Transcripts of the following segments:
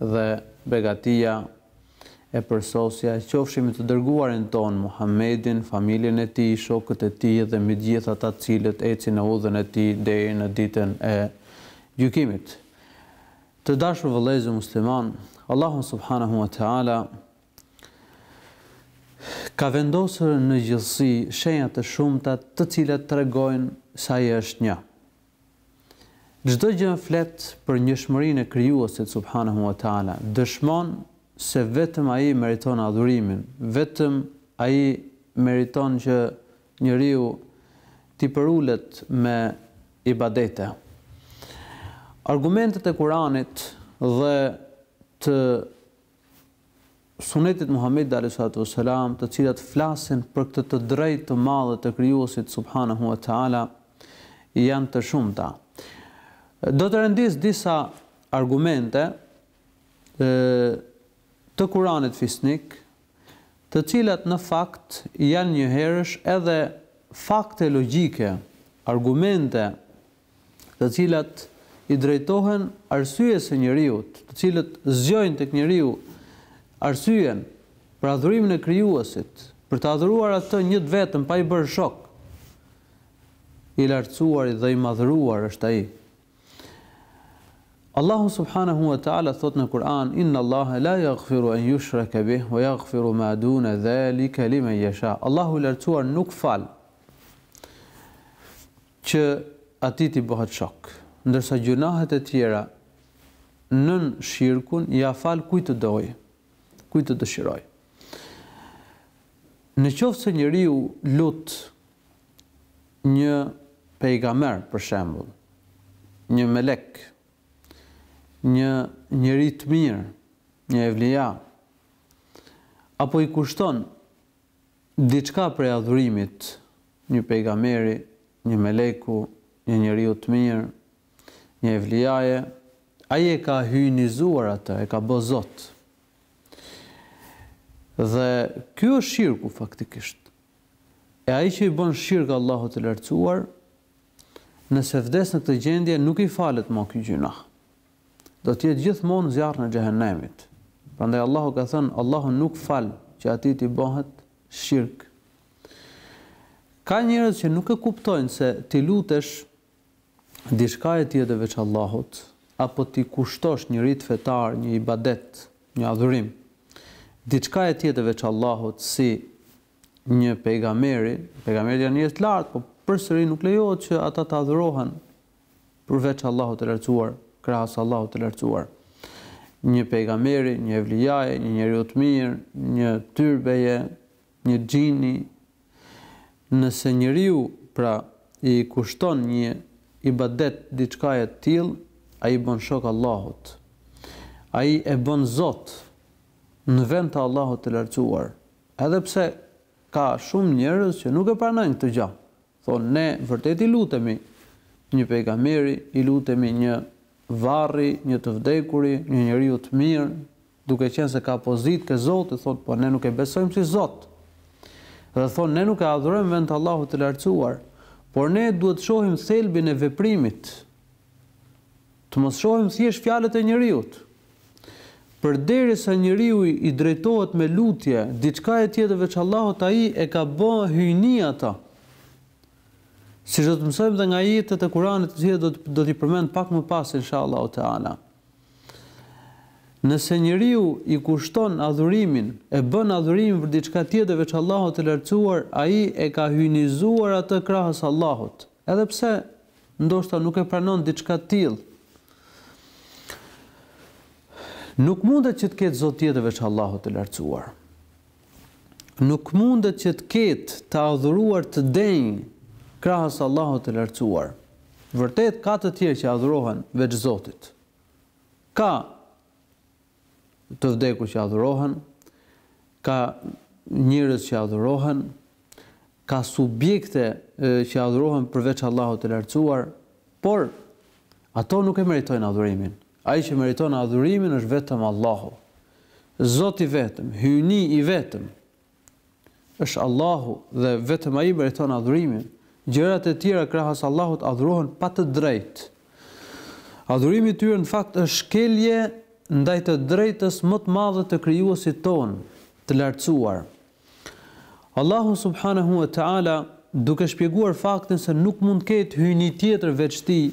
dhe begatia e përsosja qofshin mbi të dërguarin tonë Muhammedin, familjen e tij, shokët e tij dhe mbi të gjithë ata të cilët ecin në udhën e tij deri në ditën e Gjykimit. Të dashur vëllezër muslimanë, Allahu subhanahu wa ta'ala ka vendosur në gjithësi shenja të shumta të cilat tregojnë se Ai është Një. Çdo gjë flet për njëshmërinë e Krijuesit subhanehu ue teala, dëshmon se vetëm Ai meriton adhurimin, vetëm Ai meriton që njeriu t'i përulet me ibadete. Argumentet e Kuranit dhe të Sunetit të Muhammedit alejhi salatu ue selam, të cilat flasin për këtë të drejtë të madhe të Krijuesit subhanehu ue teala, janë të shumta. Do të rendis disa argumente e, të Kuranit fisnik, të cilat në fakt janë njëherësh edhe fakte logjike, argumente të cilat i drejtohen arsyes së njeriut, të cilat zgjojnë tek njeriu arsyen për adhurimin e Krijuesit, për të adhuruar Atë një të vetëm pa i bërë shok. I lartësuari dhe i madhëruar është Ai. Allahu subhanahu wa taala thotë në Kur'an inna Allaha la yaghfiru an yushraka bih wa yaghfiru ma duna zalika liman yasha. Allahu i lartësuar nuk fal. që atij t'i bëhet shok, ndërsa gjynahet e tjera nën shirkun ia fal kujt të dojë, kujt të dëshirojë. Në qoftë se njeriu lut një pejgamer për shembull, një melek, një njeri të mirë, një evlija, apo i kushton Diçka prej adhurimit, një pejgameri, një meleku, një njeriu të mirë, një evlijaje, ai e ka hyjnizuar atë, e ka bo zot. Dhe ky është shirku faktikisht. E ai që i bën shirk Allahut të Lartësuar, nëse vdes në këtë gjendje, nuk i falet ma ky gjynah. do të jetë gjithmonë në zjarrin e xhehenemit. Prandaj Allahu ka thënë, Allahu nuk fal që atij t'i bëhet shirk. Ka njerëz që nuk e kuptojnë se t'i lutesh diçkaje tjetër veç Allahut apo t'i kushtosh një rit fetar, një ibadet, një adhurim diçkaje tjetër veç Allahut si një pejgamberi, pejgamberët janë njerëz të lartë, po përsëri nuk lejohet që ata të adhurohen përveç Allahut të Lartësuar, krahas Allahut të Lartësuar. Një pejgamberi, një evlijaje, një njeriu të mirë, një tyrbeje, një xhini. Nëse njeriu pra i kushton një ibadet diçkaje të tillë, ai i bon shok Allahut. Ai e bon Zot në vend të Allahut të Lartësuar. Edhe pse ka shumë njerëz që nuk e pranojnë këtë gjë, Thonë, Ne vërtet i lutemi një pejgamberi, i lutemi një varri, një të vdekuri, një njeriu të mirë, duke qenë se ka pozitë te Zoti, thonë, po ne nuk e besojmë si Zot. Dhe thonë, ne nuk e adhurojmë vend të Allahut të Lartësuar, por ne duhet të shohim thelbin e veprimit. Të mos shohim thjesht fjalët e njeriut. Përderisa njeriu i drejtohet me lutje diçkaje tjetër veç Allahut ai e ka bë hyjni atë. Siç do të mësojmë dhe nga ajetet e Kuranit të cilat do t'i përmend pak më pas inshallahu teala. Nëse njeriu i kushton adhurimin, e bën adhurimin për diçka tjetër veç Allahut të lartësuar, ai e ka hyjnizuar atë krahas Allahut. Edhe pse Ndoshta nuk e pranon diçka të tillë. Nuk mundet që të ketë zot tjetër veç Allahut të lartësuar. Nuk mundet që të ketë të adhuruar të denjë krahas Allahut të lartësuar. Vërtet ka të tjerë që adhurohen veç Zotit. Ka të vdekur që adhurohen, ka njerëz që adhurohen, ka subjekte që adhurohen përveç Allahut të Lartësuar, por ato nuk e meritojnë adhurimin. Ai që meriton adhurimin është vetëm Allahu. Zot i vetëm, hyjni i vetëm, Është Allahu dhe vetëm Ai meriton adhurimin. Gjërat e tjera krahas Allahut adhurohen pa të drejtë. Adhurimi i tyre në fakt është shkelje ndaj të drejtës më të madhe të Krijuesit tonë, të Lartësuar. Allahu subhanahu wa ta'ala duke shpjeguar faktin se nuk mund të ketë hyjni tjetër veç Tij,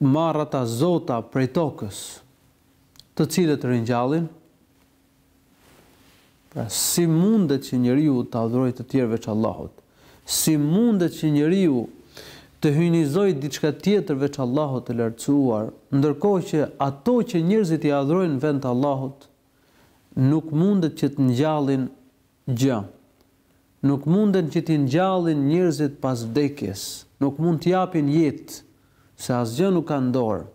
marrë ata zota prej tokës, të cilët ringjallin? Pra, si mundet që njeriu të adhurojë të tjerë veç Allahut? Si mundet që njeriu të hyjnizojë diçka tjetër veç Allahut të Lartësuar, ndërkohë që ato që njerëzit i adhurojnë vend të Allahut, nuk mundet që të ngjallin gjë. Nuk munden që t'i ngjallin njerëzit pas vdekjes, nuk mund të japin jetë, se asgjë nuk kanë në dorë.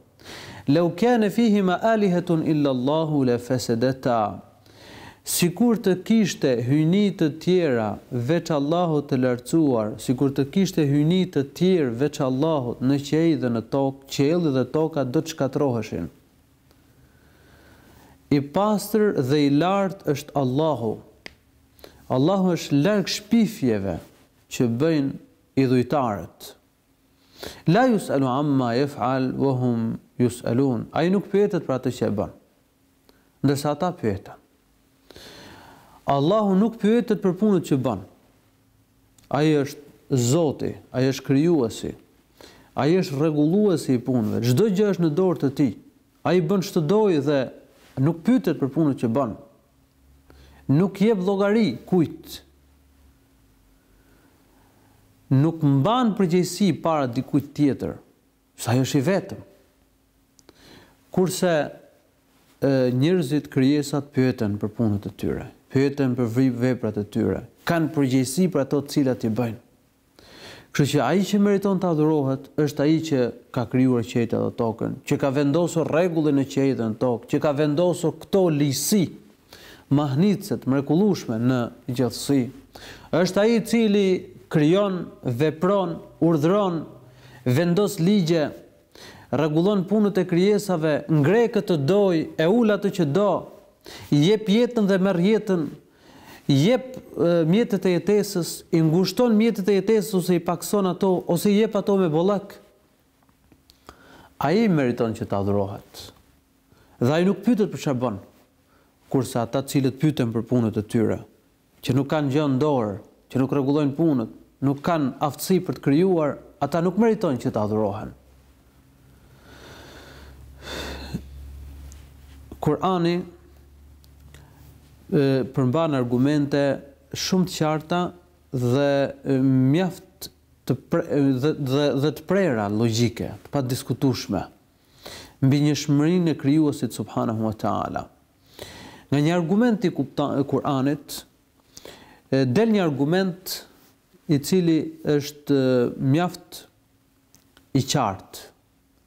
Lau kane fihima alihetun illallahu le fesedeta. Sikur të kishte hyjni të tjera veç Allahut të Lartësuar, sikur të kishte hyjni të tjerë veç Allahut në qiej dhe në tokë, qielli dhe toka do të shkatërroheshin. I pastër dhe i lartë është Allahu. Allahu është larg shpifjeve që bëjnë idhujtarët. La yus'alu amma yef'al wa hum yus'alun. Ai nuk pyetet për atë që e bën. Ndërsa ata pyeten. Allahu nuk pyetet për punët që bën. Ai është Zoti, ai është krijuesi. Ai është rregulluesi i punëve. Çdo gjë është në dorë të tij. Ai bën ç'të dojë dhe nuk pyetet për punët që bën. Nuk jep llogari kujt. Nuk mban përgjegjësi para dikujt tjetër. Sepse ai është i vetëm. Kurse njerëzit, krijesat pyeten për punët e tyre, pyeten për veprat e tyre, kanë përgjegjësi për ato të cilat i bëjnë. Kështu që ai që meriton të adhurohet është ai që ka krijuar qiejtë dhe tokën, që ka vendosur rregullin në qiejtë dhe në tokë, që ka vendosur këto ligjësi mahnitëse të mrekullueshme në gjithësi. Është ai i cili krijon, vepron, urdhëron, vendos ligje, rregullon punët e krijesave, ngre kë të dojë e ul atë që do, jep jetën dhe merr jetën, jep mjetet e jetesës, i ngushton mjetet e jetesës ose i pakëson ato, ose i jep ato me bollëk. Ai meriton që të adhurohet. dhe ai nuk pyetet për çfarë bën, kurse ata të cilët pyeten për punët e tyre, që nuk kanë gjë në dorë, që nuk rregullojnë punët, nuk kanë aftësi për të krijuar, ata nuk meritojnë që të adhurohen. Kurani përmban argumente shumë të qarta dhe mjaft të dhe dhe të prera logjike, të padiskutueshme. mbi njëshmërinë e Krijuesit subhanehu wa ta'ala. Nga një argument i Kur'anit del një argument i cili është mjaft i qartë,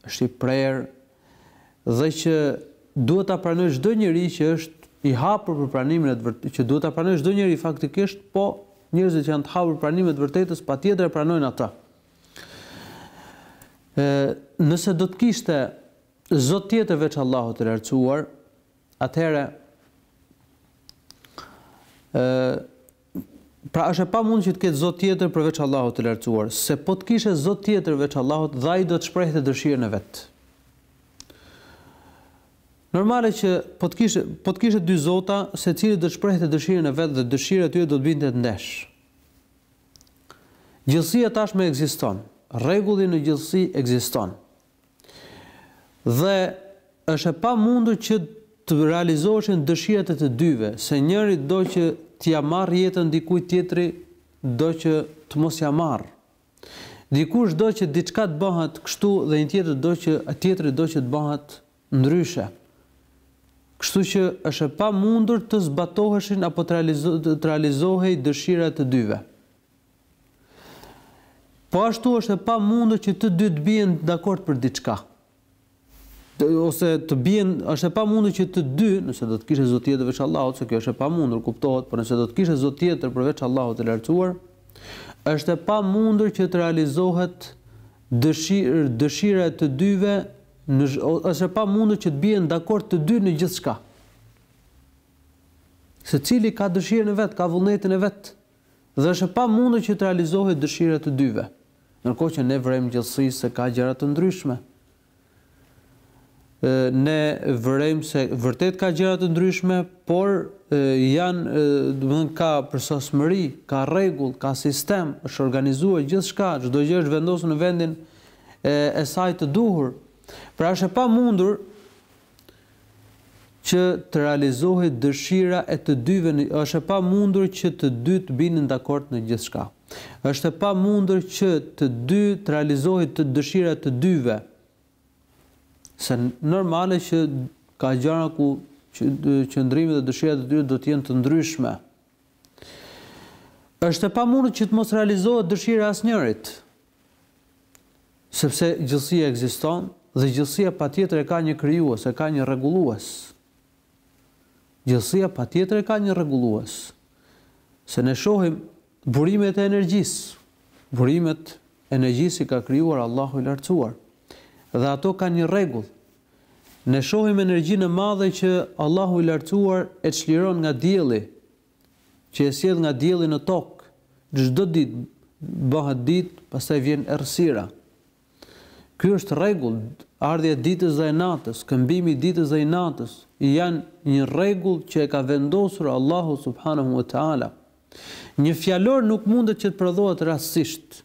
është i prerë dhe që duhet ta pranojë çdo njeri që është i hapur për pranimin e të vërtetë, që duhet ta pranojë çdo njeri faktikisht, po njerëzit që janë të hapur për pranimin e të vërtetës patjetër e pranojnë atë. Ë nëse do të kishte zot tjetër veç Allahut të lartësuar, atëherë ë pra është e pamundë që të ketë zot tjetër përveç Allahut të lartësuar, se po të kishte zot tjetër veç Allahut, dhe ai do të shprehte dëshirën e vet. Normale që po të kishte po të kishte dy zota, secili do të shprehte dëshirën e vet dhe dëshira e tyre do të binte në ndesh. Gjithësia tashmë ekziston, rregulli në gjithësi ekziston. Dhe është e pamundur që të realizoheshin dëshirat e të dyve, se njëri do që t'ia marrë jetën dikujt, tjetri do që të mos ia marrë. Dikush do që diçka të bëhet kështu dhe një tjetër do që tjetri do që të bëhet Ndryshe. Kështu që është e pamundur të zbatoheshin apo të realizohej dëshira e të dyve. Po ashtu është e pamundur që të dy të bien dakord për diçka ose të bien, është e pamundur që të dy, nëse do të kishte zot tjetër veç Allahut, se kjo është e pamundur, kuptohet, por nëse do të kishte zot tjetër përveç Allahut të lartësuar, është e pamundur që të realizohet dëshirë, dëshira e të dyve Është e pamundur që të bien dakord të dy në gjithçka. Secili ka dëshirën e vet, ka vullnetin e vet dhe është e pamundur që të realizohet dëshira e të dyve. Ndërkohë që ne vërejmë gjithësinë se ka gjëra të ndryshme. Ë ne vërejmë se vërtet ka gjëra të ndryshme, por janë, do të thotë ka përsosmëri, ka rregull, ka sistem, është organizuar gjithçka, çdo gjë është vendosur në vendin e e saj të duhur. Pra është e pamundur që të realizohet dëshira e të dyve, është e pamundur që të dy të binin dakord në gjithçka. Është e pamundur që të dy të realizohet të dëshira e të dyve. Se normale që ka gjëra ku qëndrimet dhe dëshirat e tyre do të jenë të ndryshme. Është e pamundur që të mos realizohet dëshira e asnjërit. Sepse gjithësia ekziston dhe gjithësia patjetër e ka një krijues, e ka një rregullues. Gjithësia patjetër e ka një rregullues. Se ne shohim burimet e energjisë. Burimet e energjisë i ka krijuar Allahu i Lartësuar. Dhe ato kanë një rregull. Ne shohim energjinë e madhe që Allahu i Lartësuar e çliron nga dielli që e sjell nga dielli në tokë, çdo ditë bëhet ditë, pastaj vjen errësira. Ky është rregull, ardhja e ditës dhe e natës, këmbimi i ditës dhe i natës janë një rregull që e ka vendosur Allahu subhanahu wa taala. Një fjalor nuk mundet që të prodhohet rastësisht.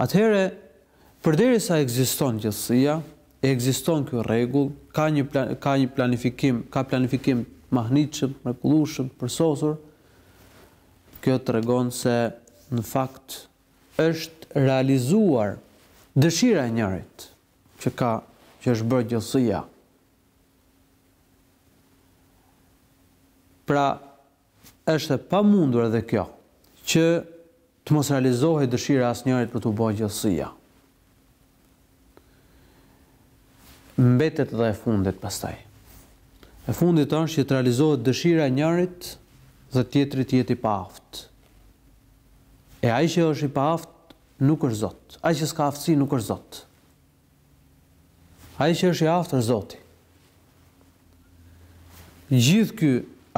Atëherë, përderisa ekziston gjithësia, ekziston ky rregull, ka një ka një planifikim, ka planifikim të mahnitshëm, të mrekullueshëm, të përsosur, kjo tregon se në fakt është realizuar dëshira e njërit që ka që është bërë gjithësia. Pra, Është e pamundur edhe kjo, që të mos realizohej dëshira e asnjërit për t'u bërë gjithësia. Mbetet dhe e fundit pastaj. E fundit është që të realizohet dëshira e njërit dhe tjetri të jetë i paaftë. E ai që është i paaftë nuk është Zot. Ai që s'ka aftësi nuk është Zot. Ai që është i aftë është Zoti. Gjithë ky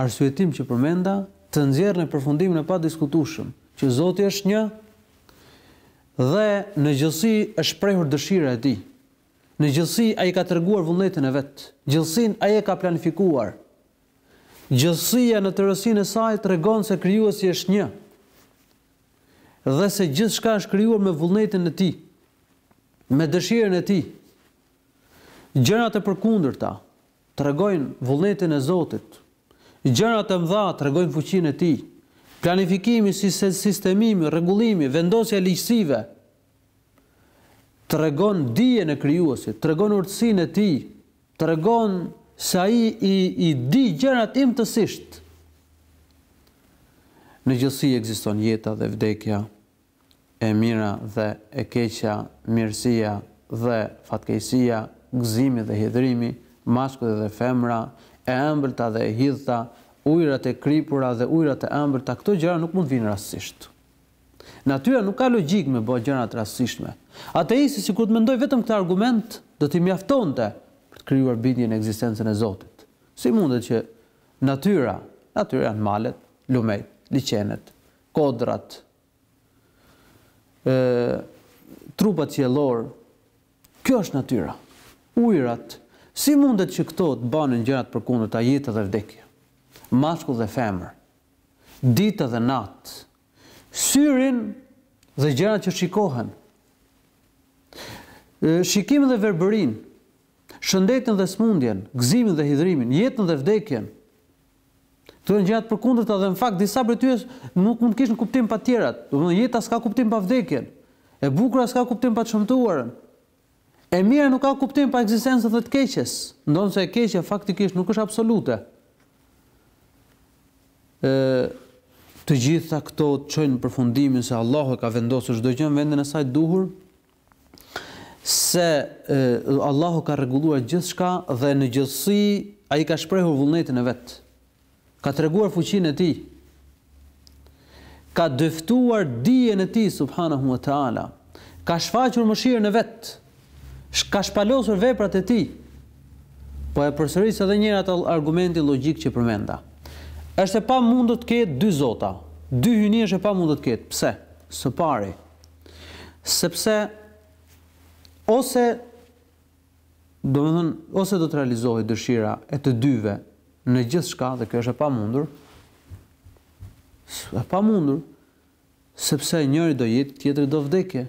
arsyetim që përmenda të nxjerr në përfundimin e padiskutueshëm që Zoti është një dhe në gjithësi është shprehur dëshira e tij. Në gjithësi ai ka treguar vullnetin e vet. Gjithësinë ai e ka planifikuar. Gjithësia në tërësinë e saj tregon se krijuesi është një dhe se gjithçka është krijuar me vullnetin e tij. me dëshirën e tij. Gjërat e përkundërta tregojnë vullnetin e Zotit. Gjërat e mëdha tregojnë fuqinë e tij. Planifikimi, sistemimi, rregullimi, vendosja e ligjësive tregon dijen e krijuesit, tregon urtësinë e tij, tregon se ai i, i di gjërat imtësisht. Në gjithësi ekziston jeta dhe vdekja, e mira dhe e keqja, mirësia dhe fatkeqësia, gëzimi dhe hidhërimi, mashkulli dhe femra, e ëmbëlta dhe e hidhta, ujërat e kripura dhe ujërat e ëmbëlta, këto gjëra nuk mund të vijnë rastësisht. Natyra nuk ka logjikë me bë gjëra të rastësishme. Ateisti sikur të mendojë vetëm këtë argument do t'i mjaftonte për të krijuar bindje në ekzistencën e Zotit. Si mundet që natyra, natyra janë malet, lumenjtë, liqenet, kodrat, trupat qiellorë. Kjo është natyra. Ujërat, si mundet që këto të bënin gjëra të përkundërta, jetë dhe vdekje, mashkull dhe femër, ditë dhe natë, syrin dhe gjërat që shikohen, shikimin dhe verbërinë, shëndetin dhe smundjen, gëzimin dhe hidhërimin, jetën dhe vdekjen, Këto janë gjëra të përkundërta dhe në fakt disa prej tyre nuk mund të kishin kuptim pa të tjerat. Domethënë jeta s'ka kuptim pa vdekjen. E bukura s'ka kuptim pa të shëmtuarën. E mira nuk ka kuptim pa ekzistencën e të keqes, ndonëse e keqja faktikisht nuk është absolute. Ë të gjitha këto të çojnë në përfundimin se Allahu e ka vendosur çdo gjë në vendin e saj të duhur, se Allahu ka rregulluar gjithçka dhe në gjithësi ai ka shprehur vullnetin e vet. Ka treguar fuqinë e tij. Ka dëftuar dijen e tij subhanahu wa taala. Ka shfaqur mëshirën e vet. Ka shpalosur veprat e tij. Po e përsëris edhe njëherë atë argumentin logjik që përmenda. Është e pamundur të ketë dy zota. Dy hyjni është e pamundur të ketë. Pse? Së pari, Sepse ose domethënë ose do të realizohej dëshira e të dyve në gjithçka dhe kjo është e pamundur. Është e pamundur sepse njëri do jetë, tjetri do vdekje.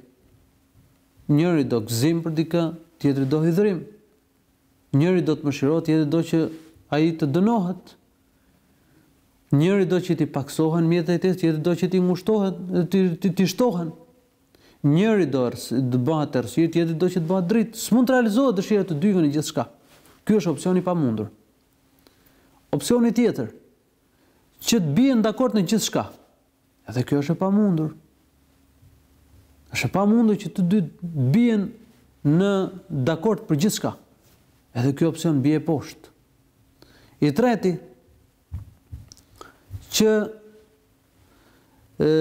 Njëri do gëzim për dikë, tjetri do hidhrim. Njëri do që të mëshirohet, tjetri do që ai të dënohet. Njëri do që t'i pakësohen mjetet e tij, tjetri do që t'i ngushtohen, t'i t'i shtohen. Njëri do të bëhet errësirë, tjetri do që të bëhet dritë. S'mund të realizohet dëshira të dyve në gjithçka. Ky është opsion i pamundur. Opsioni tjetër, që të bien dakord në gjithçka. Edhe kjo është e pamundur. Është e pamundur që të dy të bien në dakord për gjithçka. Edhe kjo opsion bie poshtë. I treti që ë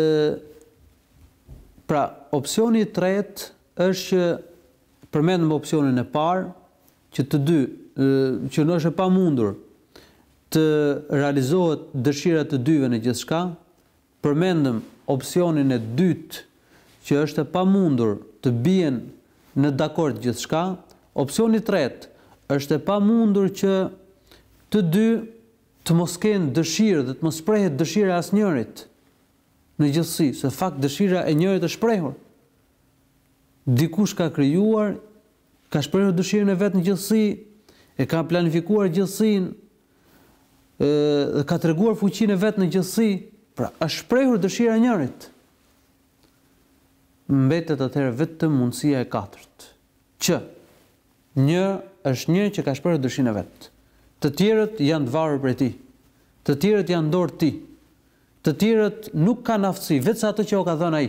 pra opsioni i tretë është që përmendëm opsionin e parë, që të dy, që nu është e pamundur të realizohet dëshira e të dyve në gjithçka, përmendëm opsionin e dytë që është e pamundur të bien në dakord gjithçka, opsioni i tretë është e pamundur që të dy të mos kenë dëshirë dhe të mos shprehet dëshira e asnjërit në gjithësi, se fakt dëshira e njërit është shprehur. Dikush ka krijuar Ka shprehur dëshirën e vet në gjithësi, e ka planifikuar gjithësinë, ë ka treguar fuqinë e vet në gjithësi, pra është shprehur dëshira e njërit. Mbetet atëherë vetëm mundësia e katërt, që një është një që ka shprehur dëshirën e vet. Të tjerët janë të varur prej tij. Të tjerët janë dorë të tij. Të tjerët nuk kanë aftësi, vetëm se atë që u ka dhënë ai.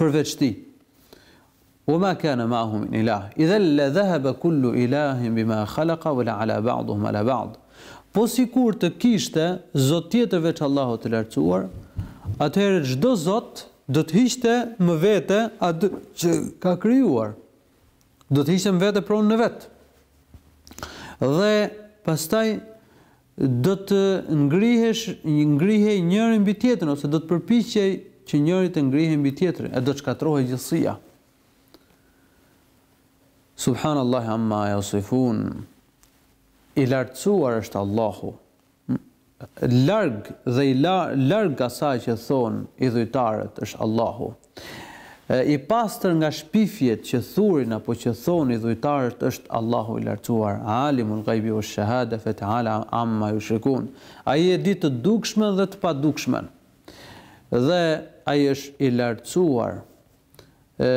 përveç Tij. Wa ma kana ma'ahu min ilah. Idhan la dhahaba kullu ilahin bima khalaqa wa la ala ba'duhum ala ba'd. Po sikur të kishte zot tjetër veç Allahut të lartësuar, atëherë çdo zot do të hiqte më vete atë që ka krijuar. Do të hiqte më vete pronën e vet. Dhe pastaj Do të ngrihesh, ngrihej njëri mbi tjetrin ose do të përpiqej që njëri të ngrihej mbi tjetrin, e do të shkatërrohej gjithësia. Subhanallahi amma yasifun. I lartësuar është Allahu. Larg dhe i larg asaj që thonë idhujtarët është Allahu. I pastër nga shpifjet që thurin apo që thonë idhujtarët është Allahu i Lartësuar, Alimul Gajbi wa Shahade fe Teala Amma Yushrikun. Ai e di të dukshmen dhe të padukshmen. Dhe ai është i Lartësuar. Ë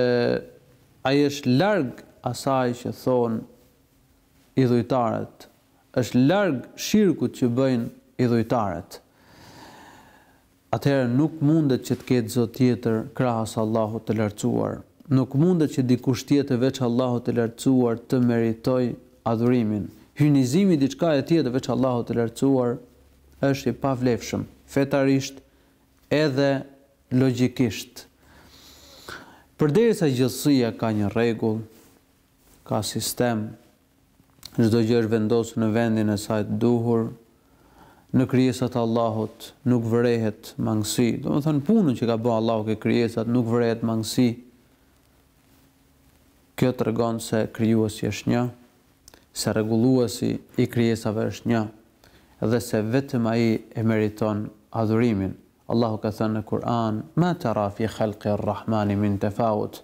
ai është larg asaj që thonë idhujtarët. Është larg shirkut që bëjnë idhujtarët. atëherë nuk mundet që të ketë zot tjetër krahas Allahut të Lartësuar, nuk mundet që dikush tjetër veç Allahut të Lartësuar të meritojë adhurimin. Hyjnizimi diçkaje tjetër veç Allahut të Lartësuar është i pavlefshëm, fetarisht edhe logjikisht. Përderisa gjithësia ka një rregull, ka sistem, Çdo gjë është vendosur në vendin e saj të duhur, në krijesat e Allahut nuk vërehet mangësi, domethënë punën që ka bë Allahu ke krijesat nuk vërehet mangësi. Kjo tregon se krijuesi është një, se rregulluesi i krijesave është një, dhe se vetëm ai e meriton adhurimin. Allahu ka thënë në Kur'an, Ma tara fi khalqi rrahmani min tafawut,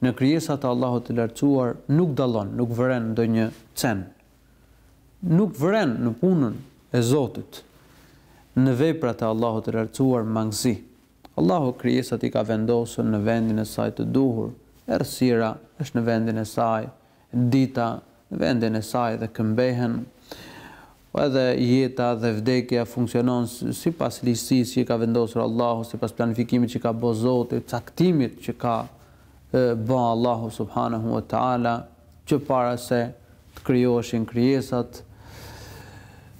Në krijesat e Allahut të Lartësuar nuk dallon, nuk vëren ndonjë cen, nuk vëren në punën e Zotit, në veprat e Allahut të Lartësuar mangësi. Allahu krijesat i ka vendosur në vendin e saj të duhur, errësira është në vendin e saj, Dita, vendin e saj dhe këmbehen. Edhe jeta dhe vdekja funksionon sipas ligjësisë që ka vendosur Allahu, sipas planifikimit që ka bo Zoti, caktimit që ka ba Allahu subhanehu wa ta'ala, që para se të krijoheshin krijesat.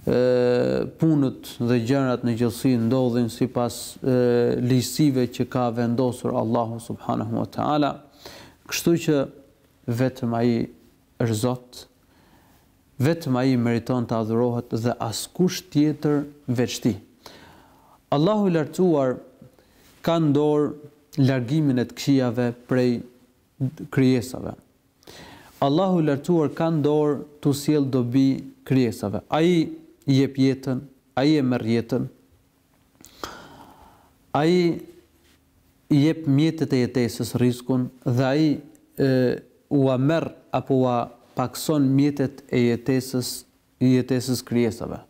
Punët dhe gjërat në gjithësi ndodhin sipas ligjësive që ka vendosur Allahu subhanehu wa ta'ala. Kështu që. Vetëm Ai është Zot, vetëm Ai meriton të adhurohet dhe askush tjetër veç Tij. Allahu i Lartësuar ka në dorë largimin e të këqijave prej krijesave. Allahu i Lartësuar ka në dorë t'u sjellë dobi krijesave. Ai jep jetën, Ai e merr jetën, Ai i jep mjetet e jetesës, rrizkun, dhe ai ua merr apo ua pakëson mjetet e jetesës, jetesës krijesave.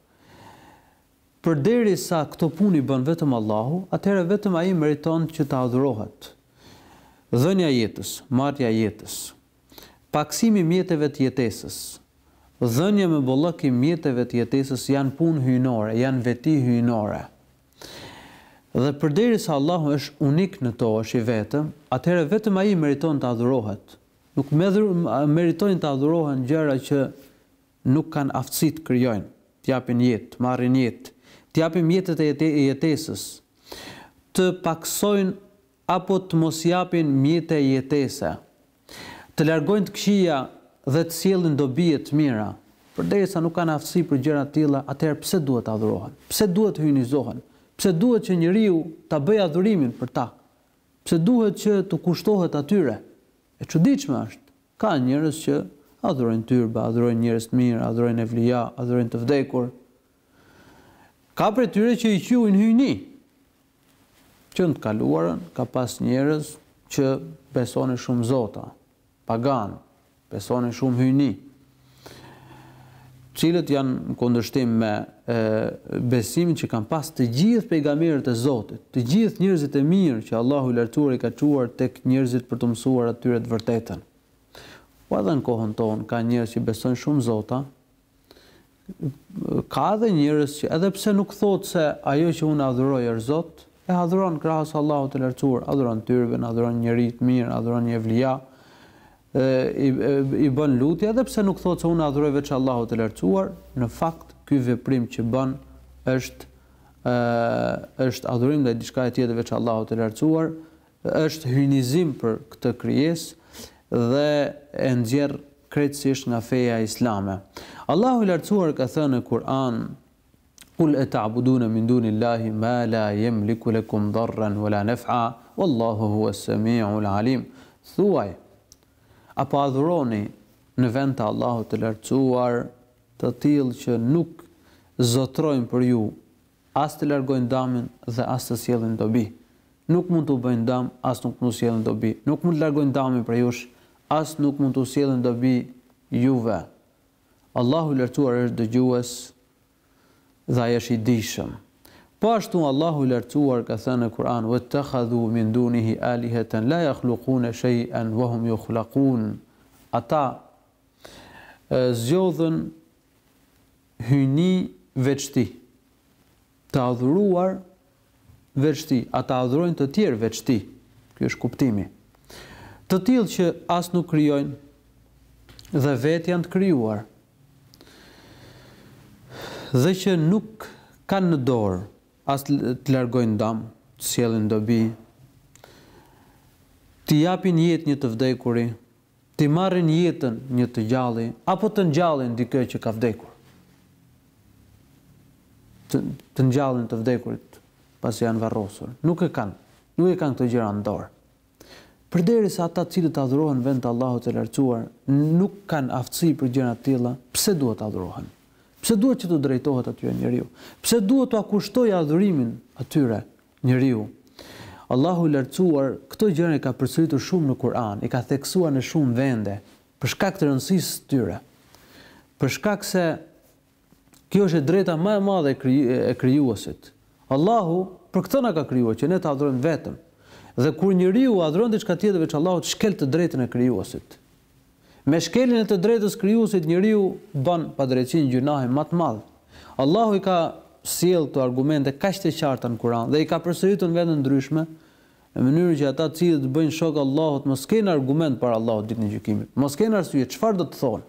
Përderisa këto punë i bën vetëm Allahu, atëherë vetëm Ai meriton që të adhurohet. Dhënia e jetës, marrja e jetës. Pakësimi i mjeteve të jetesës, dhënia me bollëk e mjeteve të jetesës janë punë hyjnore, janë veti hyjnore. Dhe përderisa Allahu është unik në to, është i vetëm, atëherë vetëm Ai meriton të adhurohet. Nuk meritojnë të adhurohen gjëra që nuk kanë aftësi të krijojnë, të japin jetë, marrin jetë, të japin mjetet e jetesës, të pakësojnë apo të mos japin mjete jetese, të largojnë të këqija dhe të sjellin dobi e të mira. Përderisa nuk kanë aftësi për gjëra të tilla, atëherë pse duhet të adhurohen? Pse duhet të hyjnizohen? Pse duhet që njeriu ta bëjë adhurimin për ta? Pse duhet që t'u kushtohet atyre? E çuditshme është. Ka njerëz që adhurojnë tyrbe, adhurojnë njerëz të mirë, adhurojnë evlija, adhurojnë të vdekur. Ka prej tyre që i quajnë hyjni. Që në të kaluarën ka pas njerëz që besonin shumë zota, paganë, besonin shumë hyjni, të cilët janë në kundërshtim me besimin që kanë pas të gjithë pejgamberët e Zotit, të gjithë njerëzit e mirë që Allahu i Lartësuar i ka çuar tek njerëzit për t'u mësuar atyre të vërtetën. Po edhe në kohën tonë ka njerëz që besojnë shumë zota, Ka edhe njerëz që edhe pse nuk thotë se ajo që unë adhuroj është Zot, e adhuron krahas Allahut të lartësuar, adhuron tyrben, adhuron njeri të mirë, adhuron një evlija, i, i bën lutje edhe pse nuk thotë se unë adhuroj veç Allahut të lartësuar, në fakt ky veprim që bën është ë është adhurim ndaj diçkaje tjetër veç Allahut të lartësuar Është hyjnizim për këtë krijesë dhe e nxjerr krejtësisht nga feja islame. Allahu i Lartësuar ka thënë në Kur'an, Kul e ta'budune min duni Llahi ma la jemliku lekum dharran wa la nef'a, Wallahu huwa s-semi'u l-'alim. Thuaj, A po adhuroni në vend të Allahut të Lartësuar të tillë që nuk zotërojnë për ju As të largojnë damin dhe as të sjellin dobi. Nuk mund t'u bëjnë dëm, as nuk mund t'u sjellin dobi. Nuk mund të largojnë dëmin prej jush, as nuk mund t'u sjellin dobi juve. Allahu i Lartësuar është Dëgjues dhe Ai është i Dijshëm. Po ashtu Allahu i Lartësuar ka thënë në Kur'an: "Watakhadhu min dunihi alihatan la yakhluquna shay'an wa hum yukhlaqun." Ata zgjodhën hyjni veç tij. Të adhuruar veç tij, ata adhurojnë të tjerë veç tij. Ky është kuptimi. Të tillë që as nuk krijojnë dhe vetë janë të krijuar. Dhe që nuk kanë në dorë as të largojnë dam, të sjellin dobi, t'i japin jetë një të vdekuri, T'i marrin jetën një të gjalli apo të ngjallin dikë që ka vdekur. Të, të ngjallin të vdekurit pasi janë varrosur. Nuk e kanë. Nuk e kanë këto gjëra në dorë. Përderisa ata të cilët adhurohen vend të Allahut të lartësuar nuk kanë aftësi për gjëra të tilla, pse duhet të adhurohen? Pse duhet që t'u drejtohet atyre njeriu? Pse duhet t'ua kushtojë adhurimin atyre? Njeriu. Allahu i Lartësuar këto gjëra i ka përsëritur shumë në Kur'an, i ka theksuar në shumë vende, për shkak të rëndësisë së tyre. Për shkak se kjo është e drejta ma e madhe e Krijuesit. Allahu për këtë na ka krijuar që ne ta adhurojmë vetëm. Dhe kur njeriu adhuron diçka tjetër veç Allahut, shkel të drejtën e Krijuesit. Me shkeljen e të drejtës së krijuesit njeriu ban padrejtësinë gjynahin ma të madh. Allahu i ka sjellë këto argumente kaq të qarta në Kuran dhe i ka përsëritur në vende ndryshme në mënyrë që ata të cilët bëjnë shok Allahut mos kenë argument para Allahut ditën e gjykimit. Mos kenë arsye çfarë do të thonë.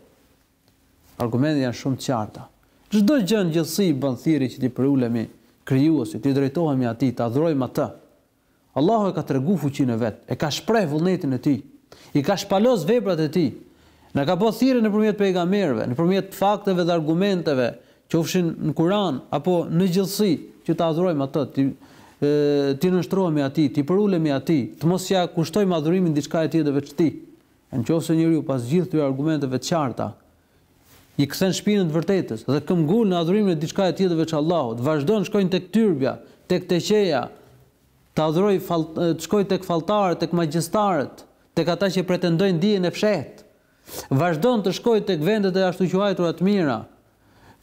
Argumentet janë shumë të qarta. Çdo gjë në gjithësi bën thirrje që t'i përulemi krijuesit, t'i drejtohemi atij, ta adhurojmë atë. Allahu e ka tregu fuqinë e vet, e ka shpreh vullnetin e tij, i ka shpalos veprat e tij, na ka bo thirrje nëpërmjet pejgamberëve, nëpërmjet fakteve dhe argumenteve, qofshin në Kur'an apo në gjithësi, që ta adhurojmë atë, t'i nënshtrohemi atij, t'i përulemi atij, të mos ia kushtojmë adhurimin diçkaje tjetër veç tij. E në qoftë se njeriu pas gjithë këtyre argumenteve të qarta, i kthen shpinën të vërtetës dhe këmbëngul në adhurimin e diçkaje tjetër veç Allahut, vazhdon të shkojë tek tyrbja, tek teqeja, të adhurojë, të shkojë tek falltarët, tek magjistarët, tek ata që pretendojnë dijen e fshehtë, vazhdon të shkojë tek vendet e ashtuquajtura të mira,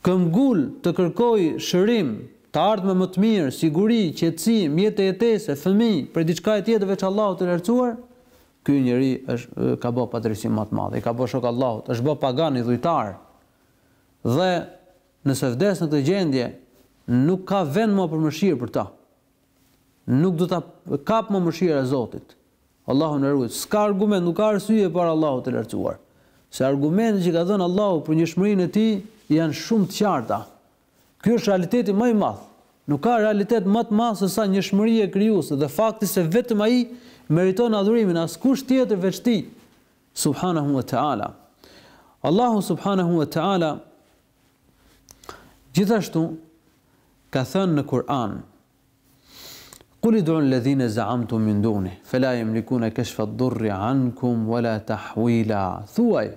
këmbëngul të kërkojë shërim, të ardhme më të mirë, siguri, qetësi, mjete jetese, fëmijë, prej diçkaje tjetër veç Allahut të lartësuar, Ky njeri ka bë padrejtësinë më të madhe, i ka bë shok Allahut, është bë pagan idhujtar. Dhe nëse vdes në këtë gjendje, nuk ka vend më për mëshirë për ta. Nuk do ta kap më mëshira e Zotit. Allahu na ruajt. S'ka argument, nuk ka arsye para Allahut të lartësuar. Se argumentet që ka dhënë Allahu për njëshmërinë e tij janë shumë të qarta. Ky është realiteti më i madh. Nuk ka realitet më të madh sesa njëshmëria e Krijuesit dhe fakti se vetëm Ai meriton adhurimin, askush tjetër veç Tij, subhanahu wa ta'ala. Allahu subhanahu wa ta'ala gjithashtu ka thënë në Kur'an, Kul ud'u alladhina za'amtum min dunihi, fela yamlikuna kashfa ad-durri 'ankum wala tahwila. Thuaj,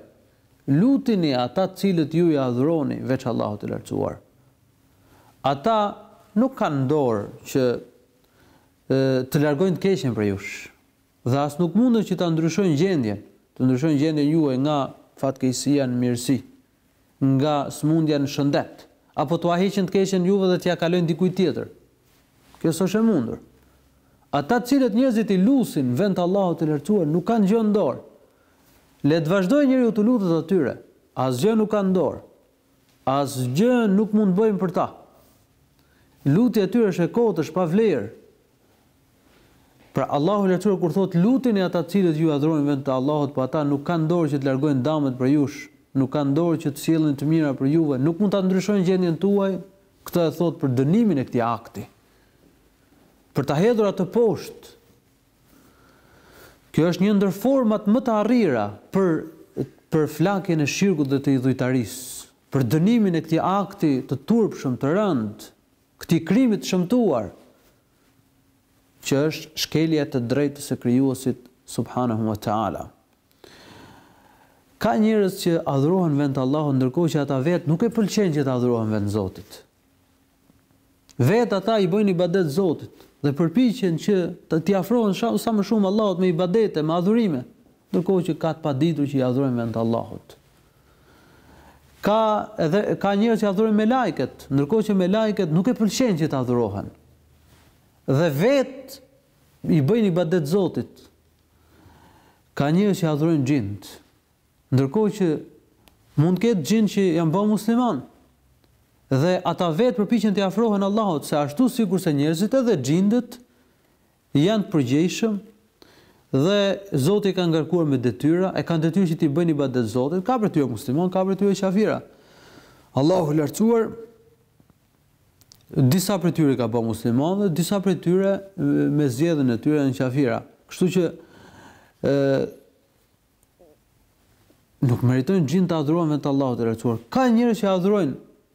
Lutini ata të cilët ju i adhuroni veç Allahut të Lartësuar. Ata nuk kanë n'dorë që të largojnë të keqen prej jush, dhe as nuk munden që ta ndryshojnë gjendjen, të ndryshojnë gjendjen juaj nga fatkeqësia në mirësi, nga sëmundja në shëndet, apo t'ua heqin të keqen juve dhe t'ia kalojnë dikujt tjetër. Kjo s'është e mundur. Ata të cilët njerëzit i lusin vend të Allahut të Lartësuar nuk kanë gjë në dorë. Le të vazhdojë njeriu të lutet atyre, asgjë nuk kanë dorë. Asgjë nuk mund të bëjnë për ta. Lutja e tyre është e kotë, është pa vlerë. Pra Allahu i lartësuar kur thotë lutini ata të cilët ju adhuroni vend të Allahut po ata nuk kanë dorë që të largojnë dëmet prej jush, nuk kanë dorë që të sjellin të mira për juve, nuk mund ta ndryshojnë gjendjen tuaj, këtë e thotë për dënimin e këtij akti. Për ta hedhur atë poshtë. Kjo është një ndër format më të arrira për për flakjen e shirkut dhe të idhujtarisë, për dënimin e këtij akti të turpshëm, të rëndë, këtij krimi të shëmtuar. që është shkelja e të drejtës së Krijuesit subhanehu wa ta'ala. Ka njerëz që adhurohen vend të Allahut ndërkohë që ata vetë nuk e pëlqejnë që të adhurohen vend Zotit. Vetë ata i bëjnë ibadet Zotit dhe përpiqen që të t'i afrohen sa më shumë Allahut me ibadete, me adhurime, ndërkohë që ka të paditur që i adhurojnë vend të Allahut. Ka edhe ka njerëz që adhurojnë melajket, ndërkohë që melajket nuk e pëlqejnë që të adhurohen. Dhe vetë i bëjnë ibadet Zotit. Ka njerëz që adhurojnë xhindët. Ndërkohë që mund të ketë xhind që janë bërë musliman. Dhe ata vetë përpiqen t'i afrohen Allahut, se ashtu sikurse njerëzit edhe xhindët Janë të përgjegjshëm dhe Zoti i ka ngarkuar me detyra, e kanë detyrë që t'i bëjnë ibadet Zotit, ka prej tyre muslimanë, ka prej tyre qafira. Allahu i Lartësuar disa prej tyre ka bërë muslimanë dhe disa prej tyre me zgjedhjen e tyre janë qafira. Kështu që ë nuk meritojnë xhinët të adhurohen në vend të Allahut të Lartësuar. Ka njerëz që adhurojnë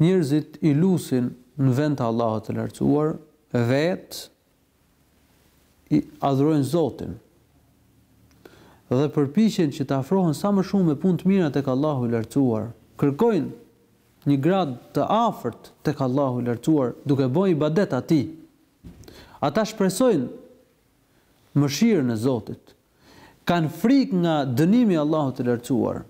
Njerëzit i lusin në vend të Allahut të Lartësuar vetë i adhurojnë Zotin dhe përpiqen që të afrohen sa më shumë me punë të mira tek Allahu i Lartësuar, kërkojnë një gradë të afërt tek Allahu i Lartësuar duke bërë ibadet Atij. Ata shpresojnë mëshirën e Zotit, kanë frikë nga dënimi i Allahut të Lartësuar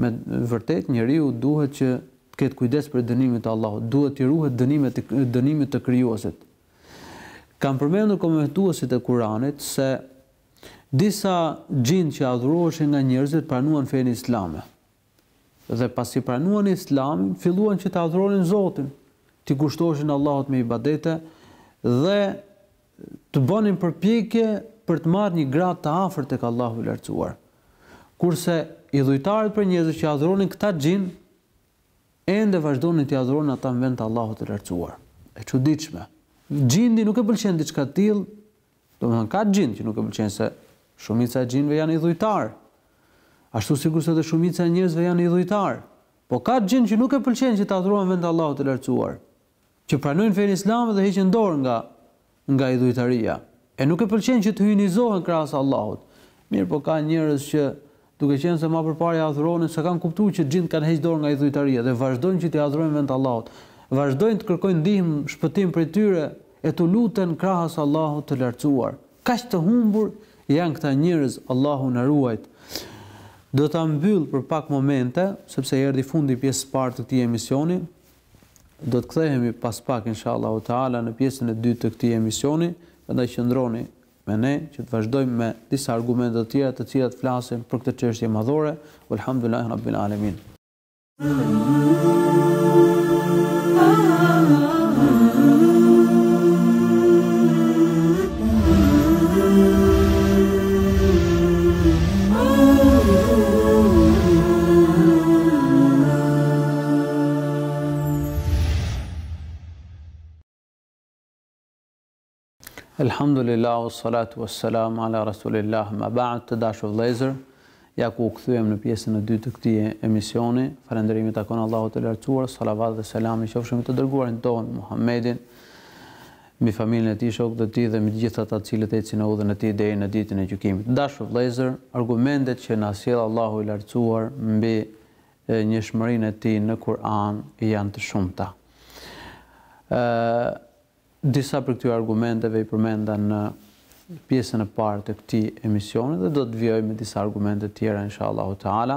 Me të vërtetë njeriu duhet që të ketë kujdes prej dënimit të Allahut, duhet t'i ruhet dënimit dënimit të Krijuesit. Kanë përmendur komentuesit e Kuranit se disa xhinë që adhuroheshin nga njerëzit pranuan fenë islame. Dhe pasi pranuan islamin, filluan që të adhuronin Zotin, t'i kushtoheshin Allahut me ibadete dhe të bënin përpjekje për të marrë një gradë të afërt tek Allahu i Lartësuar. Kurse idhujtarët prej njerëzve që adhuronin këta xhin, ende vazhdonin të adhuronin ata në vend të Allahut të Lartësuar. E çuditshme. Xhindi nuk e pëlqen diçka të tillë. Domethënë ka xhin që nuk e pëlqen se shumica e xhinëve janë idhujtarë. Ashtu sikur se edhe shumica e njerëzve janë idhujtarë. Po ka xhin që nuk e pëlqen që të adhurohen në vend të Allahut të Lartësuar. që pranojnë fenë islame dhe heqin dorë nga nga idhujtaria, e nuk e pëlqejnë që të hyjnizohen krahas Allahut. Mirëpo ka njerëz që duke qenë se ma përpara i adhuronin s'e kanë kuptuar që xhintë kanë heq dorë nga idhujtaria dhe vazhdojnë që t'i adhurojnë në vend Allahut. Vazhdojnë të kërkojnë ndihmë, shpëtim prej tyre e t'u luten krahas Allahut të Lartësuar. Kaq të humbur janë këta njerëz, Allahu na ruajt. Do ta mbyll për pak momente, sepse erdhi fundi i pjesës së parë të këtij emisioni. Do të kthehemi pas pak inshallahu teala në pjesën e dytë të këtij emisioni, prandaj qëndroni me ne që të vazhdojmë me disa argumente të tjera të cilat flasin për këtë çështje madhore. Alhamdulillah rabbil alamin. Elhamdulillah, salatu wassalam ala rasulillah. Amma ba'd të dashur vëllezër, ja ku u kthyem në pjesën e dytë të këtij emisioni. Falënderimi i takon Allahut të lartësuar, salavat dhe selam i qofshin të dërguarit tonë Muhammedit, mbi familjen e tij, shokët e tij dhe mbi të gjithë ata të cilët ecin në udhën e tij deri në ditën e gjykimit. Të dashur vëllezër, argumentet që na sjell Allahu i lartësuar mbi njëshmërinë e Tij në Kur'an janë të shumta. Ë disa prej këtyre argumenteve i përmenda në pjesën e parë të këtij emisioni dhe do të vijoj me disa argumente të tjera inshallahu taala.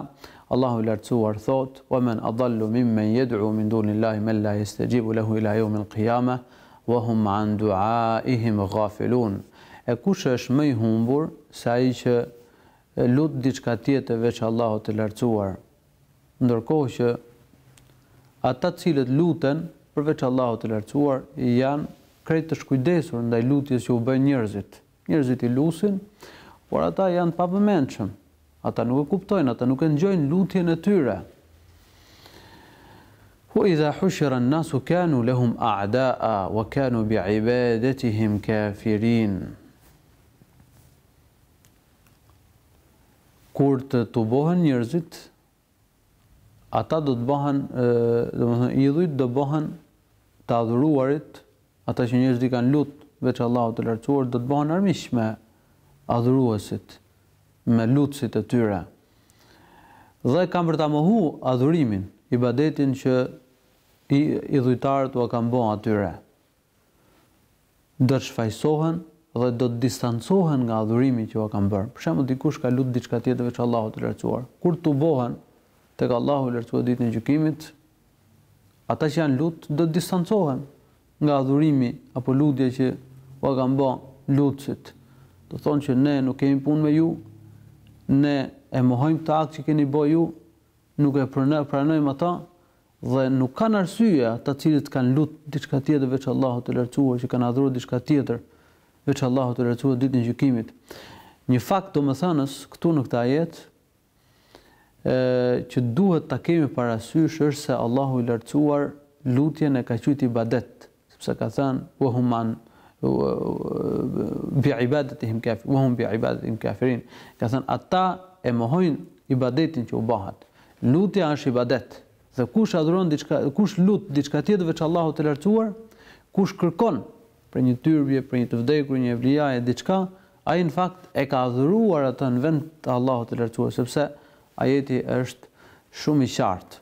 Allahu i lartësuar thotë: "Wa man adallu mimmen yad'u min dunillahi man la yastajibu lahu ila yawmil qiyamah wa hum an du'aihim ghafilun." E kush është më i humbur se ai që lut diçka tjetër veç Allahut të Lartësuar, ndërkohë që ata të cilët luten përveç Allahut të Lartësuar janë krejt të shkujdesur ndaj lutjes që u bëjnë njerëzit. Njerëzit i lusin, por ata janë të pavëmendshëm. Ata nuk e kuptojnë, ata nuk e ngjojnë lutjen e tyre. Wa idha hushira an-nasu kanu lahum a'da'a wa kanu bi'ibadatihim kafirin. Kur të tubohen njerëzit, ata do të bëhen, domethënë idhujt do bëhen të adhuruarit, ata që njerëzit i kanë lut veç Allahut të lartësuar do të bëhen armiq me adhuruesit, me lutësit e tyre. Dhe kanë për ta mohu adhurimin, ibadetin që idhujtarët ua kanë bë atyre. do të shfajësohen dhe do të distancohen nga adhurimi që ua kanë bërë. Për shembull, dikush ka lut diçka tjetër veç Allahut të Lartësuar. Kur tubohen tek Allahu i Lartësuar ditën e gjykimit, ata që janë lut do të distancohen nga adhurimi apo lutja që ua kanë bë lutësit. Do thonë që ne nuk kemi punë me ju, ne e mohojmë këtë akt që keni bë ju, nuk e pranojmë atë Dhe nuk kanë arsye ata të cilët kanë lut diçka tjetër veç Allahut të Lartësuar, që kanë adhuruar diçka tjetër veç Allahut të Lartësuar ditën e Gjykimit. Një fakt domethënës këtu në këtë ajet ë që duhet ta kemi parasysh është se Allahu i Lartësuar lutjen e ka quajtur ibadet. Sepse ka thënë, "Wa hum an bi ibadatihim kafir, wa hum bi ibadatihim kafirin." Ka thënë, "Ata e mohojnë ibadetin që u bëhet." Lutja është ibadet. Dhe kush adhuron diçka, kush lut diçka tjetër veç Allahut të Lartësuar, kush kërkon prej një tyrbje, prej një të vdekuri, një evlijaje, diçka, ai në fakt e ka adhuruar atë në vend të Allahut të Lartësuar, sepse ajeti është shumë i qartë.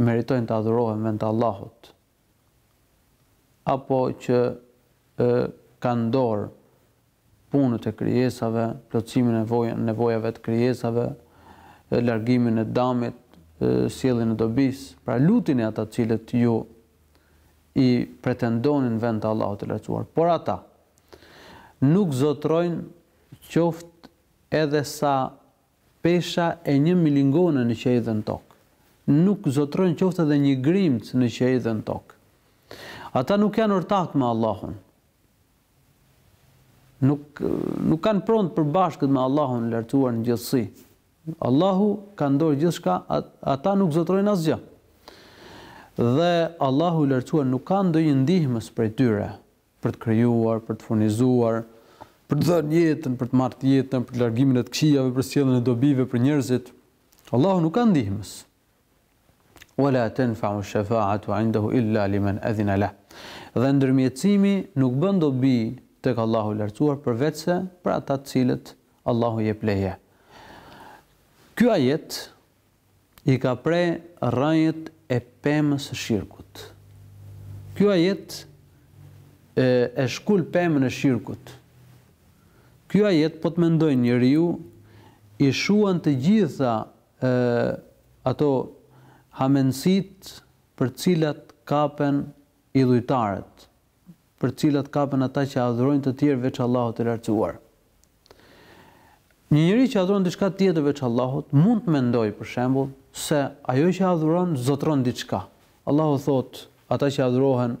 meritojnë të adhurohen vend të Allahut, apo që e kanë dorë punët e krijesave, plotësimin e nevojave të krijesave, largimin e dëmit, sjelljen e dobisë, pra lutini ata të cilët ju i pretendoni në vend të Allahut të Lartësuar. Por ata nuk zotërojnë qoftë edhe sa Pesha e një milingone në qiej dhe në tokë. Nuk zotërojnë qoftë edhe një grimcë në qiej dhe në tokë. Ata nuk janë ortakë me Allahun. Nuk, nuk kanë pronë të përbashkët me Allahun e Lartësuar në gjithësi. Allahu ka në dorë gjithçka, ata nuk zotërojnë asgjë. Dhe Allahu i Lartësuar nuk ka ndonjë ndihmës prej tyre. për të krijuar, për të furnizuar, për të dhënë jetën, për të marrë jetën, për largimin e të këqijave, për sjelljen e dobive për njerëzit. Allahu nuk ka ndihmës. Wala tanfa'u shafa'atu 'indahu illa liman adhina lah. Dhe ndërmjetësimi nuk bën dobi tek Allahu i lartësuar përveçse për ata të cilët Allahu i jep leje. Ky ajet i ka pre rrënjët e pemës së shirkut. Ky ajet e, e shkul pemën e shirkut. Ky ajet po të mendojë njeriu i shuan të gjitha e, ato hamendësitë për cilat kapen idhujtarët, për cilat kapen ata që adhurojnë të tjerë veç Allahut të lartësuar. Një njeri që adhuron diçka tjetër veç Allahut, mund të mendojë, për shembull, se ajo që e adhuron zotëron diçka. Allahu thotë, ata që adhurohen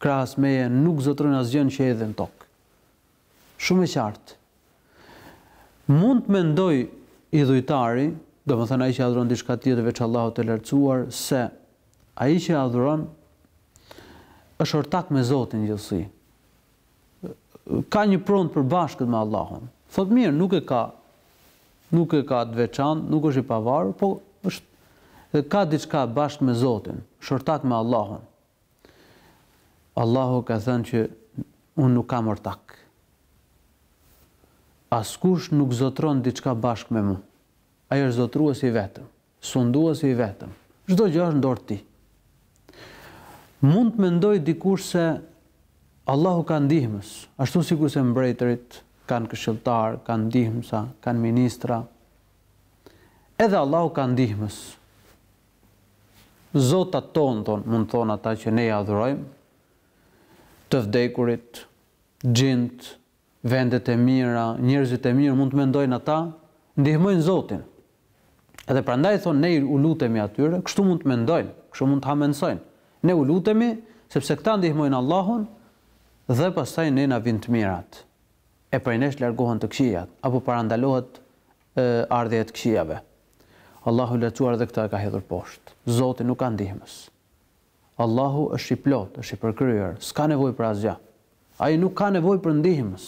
krahas meje nuk zotërojnë asgjë në qiej dhe në tokë. Shumë e qartë. Mund të mendojë idhujtari, domethënë ai që adhuron diçka tjetër veç Allahut të Lartësuar, se ai që e adhuron është ortak me Zotin në gjithësi. ka një pronë të përbashkët me Allahun. Thotë mirë, nuk e ka nuk e ka të veçantë, nuk është i pavarur, po është dhe ka diçka bashkë me Zotin, është ortak me Allahun. Allahu ka thënë që unë nuk kam ortak. Askush nuk zotëron diçka bashkë me mua. Ai është zotëruesi i vetëm. Sunduesi i vetëm. Çdo gjë është në dorë të tij. Mund të mendojë dikush se Allahu ka ndihmës, ashtu sikurse mbretërit kanë këshilltarë, kanë ndihmësa, kanë ministra. Edhe Allahu ka ndihmës. Zotat tonë, thonë, mund të thonë ata që ne i adhurojmë, të vdekurit, xhindët, Vendet e mira, njerëzit e mirë mund të mendojnë ata ndihmojnë Zotin. Edhe prandaj thonë ne u lutemi atyre, kështu mund të mendojnë, kështu mund të hamensojnë. Ne u lutemi sepse këta ndihmojnë Allahun dhe pastaj ne na vijnë të mirat. E prej nesh largohen të këqijat apo parandalohet e, ardhja e të këqijave. Allahu i lartësuar edhe këtë e ka hedhur poshtë. Zoti nuk ka ndihmës. Allahu është i plotë, është i përkryer, s'ka nevojë për asgjë. Ai nuk ka nevojë për ndihmës.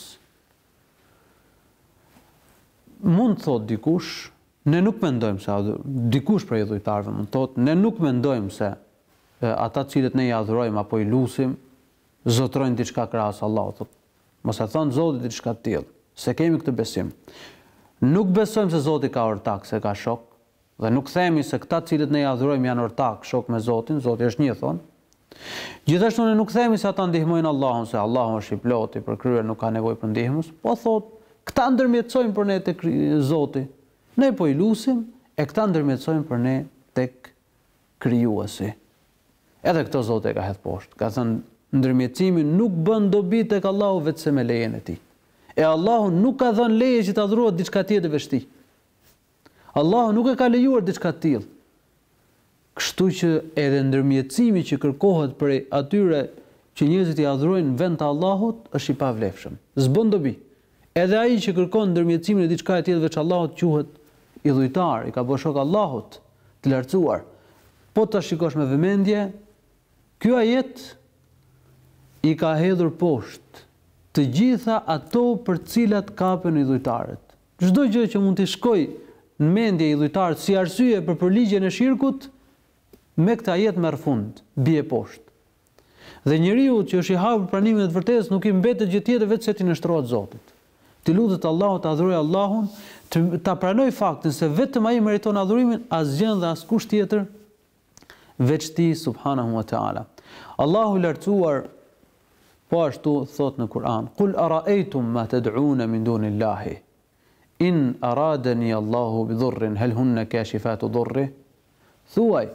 Mund të thotë dikush, ne nuk mendojmë se dikush prej idhujtarëve mund të thotë, ne nuk mendojmë se ata të cilët ne i adhurojmë apo i lusim zotërojnë diçka krahas Allahut. Thot, mos e thëntë Zoti diçka të tillë, s'e kemi këtë besim. Nuk besojmë se Zoti ka ortak, se ka shok, Dhe nuk themi se këta të cilët ne i adhurojmë janë ortakë, shokë me Zotin, Zoti është një, thonë. Gjithashtu ne nuk themi se ata ndihmojnë Allahun, se Allahu është i plotë, i përkryer, nuk ka nevojë për ndihmës, po thotë, këta ndërmjetësojnë për ne tek Zoti. Ne po i lusim e këta ndërmjetësojnë për ne tek Krijuesi. Edhe këtë Zoti e ka hedh poshtë. Ka thënë ndërmjetësimi nuk bën dobi tek Allahu vetëm me lejen e tij. E Allahu nuk ka dhënë leje që të adhurohet diçka tjetër veç tij. Allahu nuk e ka lejuar diçka të tillë. Kështu që edhe ndërmjetësimi që kërkohet prej atyre që njerëzit i adhurojnë në vend të Allahut është i pavlefshëm. S'bën dobi. Edhe ai që kërkon ndërmjetësimin e diçkaje tjetër veç Allahut quhet idhujtar, i ka bërë shok Allahut të lartësuar. Po ta shikosh me vëmendje, ky ajet i ka hedhur poshtë të gjitha ato për të cilat kapen idhujtarët. Çdo gjë që mund t'i shkojë n'mendje idhujtarit si arsye për përligjjen e shirkut, me këtë ajet merr fund, bie poshtë. Dhe njeriu që është i hapur për pranimin e të vërtetës nuk i mbetet gjë tjetër veçse t'i nënshtrohet Zotit. T'i lutet Allahut, ta adhurojë Allahun, të, ta pranojë faktin se vetëm Ai meriton adhurimin, asgjë dhe askush tjetër veç Tij subhanahu wa ta'ala. Allahu i Lartësuar po ashtu thot në Kur'an: "Kul ara'aytum ma tad'un min dunillahi in aradani Allahu bi dhurrin hal hunna kashifatu dhurri?" Thuaj,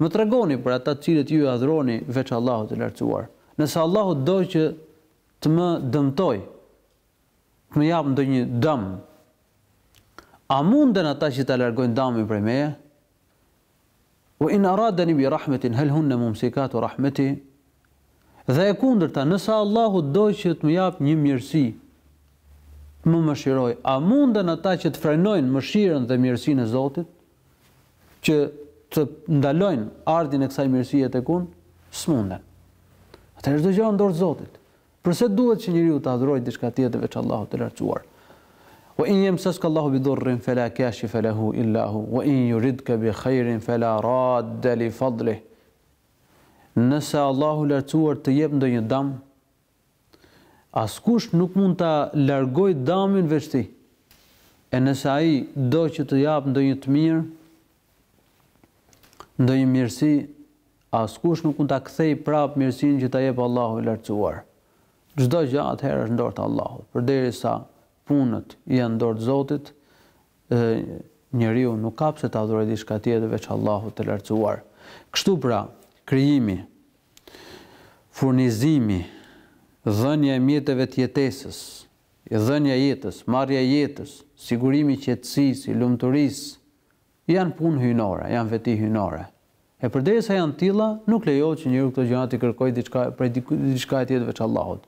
më tregoni për ata të cilët ju i adhuroni veç Allahut të Lartësuar, nëse Allahu do që të më dëmtojë, të më japë ndonjë dëm, a munden ata që ta largojnë dëmin prej meje? Wa in aradani bi rahmetin hal hunna mumsikatu rahmeti, Dhe e kundërta, nëse Allahu do që të më japë një mirësi, të më mëshirojë, a munden ata që të frenojnë mëshirën dhe mirësinë e Zotit, që të ndalojnë ardhjen e kësaj mirësie tek unë? S'munden. Atëherë çdo gjë n'dorë të Zotit. Përse duhet që njeriu të adhurojë diçka tjetër veç Allahut të Lartësuar? Wa in yamsaska Allahu bi dhurrin fela kashifa lahu illa hu wa in yuridka bi khairin fela radda li fadlih. Nëse Allahu i Lartësuar të jep ndonjë dëm, askush nuk mund ta largojë dëmin veç Tij. E nëse ai do që të të japë ndonjë të mirë, ndonjë mirësi, Askush nuk mund ta kthejë prapë mirësinë që ta jep Allahu i Lartësuar. Çdo gjë atëherë është në dorë të Allahut. Përderisa punët janë në dorë të Zotit, njeriu nuk ka pse të adhurojë diçka tjetër veç Allahut të Lartësuar. Kështu pra, krijimi, furnizimi, dhënia e mjeteve të jetesës, dhënia e jetës, marrja e jetës, sigurimi i qetësisë, i lumturisë, Janë punë hyjnore, janë veti hyjnore. E përderisa janë të tilla, nuk lejohet që njeriu këto gjëra t'i kërkojë prej diçkaje tjetër veç Allahut.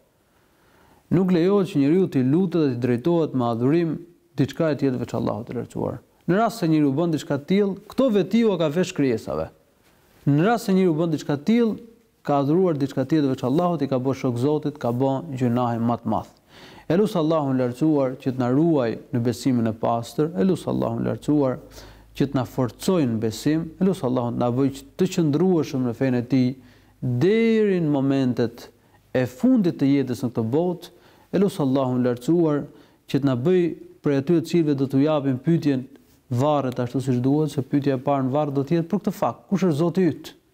Nuk lejohet që njeriu t'i lutet dhe t'i drejtohet me adhurim diçkaje tjetër veç Allahut të Lartësuar. Në rast se njeriu bën diçka të tillë, këto veti ua ka vesh krijesave. Në rast se njeriu bën diçka të tillë, ka adhuruar diçka tjetër veç Allahut i ka bo shok Zotit ka bo gjynahin ma të madh e lus Allahun e Lartësuar që të na ruajë në besimin e pastër e lus Allahun e Lartësuar që të na forcojë në besim e lus Allahun të na bëjë të qëndrueshëm në fenë e tij deri në momentet e fundit të jetës në këtë botë e lus Allahun e Lartësuar që të na bëjë prej atyre të cilëve do t'u japim pyetjeve në varr ashtu siç duhet se pyetja e parë në varr do të jetë për këtë fakt kush është Zoti yt